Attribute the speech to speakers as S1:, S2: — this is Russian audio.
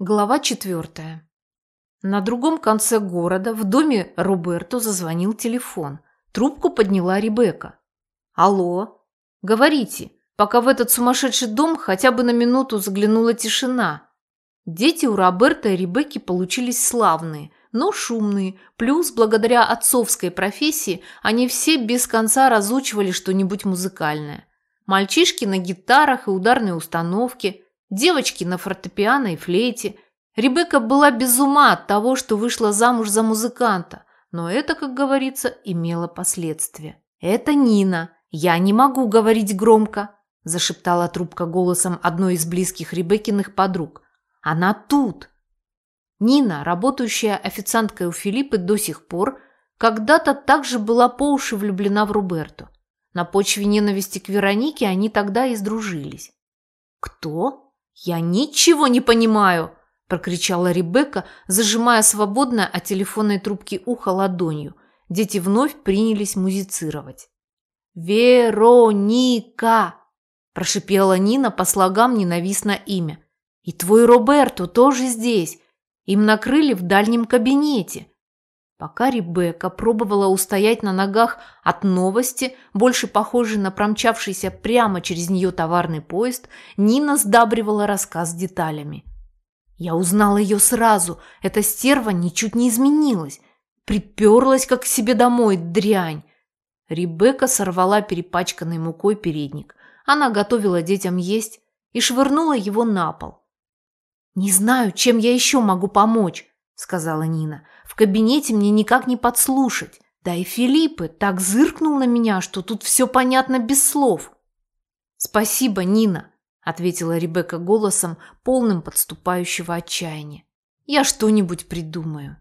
S1: Глава четвертая. На другом конце города в доме Роберто зазвонил телефон. Трубку подняла Ребекка. «Алло? Говорите, пока в этот сумасшедший дом хотя бы на минуту заглянула тишина». Дети у Роберта и Ребекки получились славные, но шумные, плюс, благодаря отцовской профессии, они все без конца разучивали что-нибудь музыкальное. Мальчишки на гитарах и ударной установке – девочки на фортепиано и флейте. Ребекка была без ума от того, что вышла замуж за музыканта, но это, как говорится, имело последствия. «Это Нина. Я не могу говорить громко», – зашептала трубка голосом одной из близких Ребеккиных подруг. «Она тут». Нина, работающая официанткой у Филиппы до сих пор, когда-то также была по уши влюблена в Роберту. На почве ненависти к Веронике они тогда и сдружились. «Кто?» «Я ничего не понимаю!» – прокричала Ребекка, зажимая свободное от телефонной трубки ухо ладонью. Дети вновь принялись музицировать. «Вероника!» – прошипела Нина по слогам ненавистное имя. «И твой Роберто тоже здесь. Им накрыли в дальнем кабинете. Пока Ребекка пробовала устоять на ногах от новости, больше похожей на промчавшийся прямо через нее товарный поезд, Нина сдабривала рассказ деталями. Я узнала ее сразу. Эта стерва ничуть не изменилась. Приперлась, как к себе домой, дрянь. Ребекка сорвала перепачканный мукой передник. Она готовила детям есть и швырнула его на пол. «Не знаю, чем я еще могу помочь», — сказала Нина. В кабинете мне никак не подслушать. Да и Филиппы так зыркнул на меня, что тут все понятно без слов. «Спасибо, Нина», – ответила Ребекка голосом, полным подступающего отчаяния. «Я что-нибудь придумаю».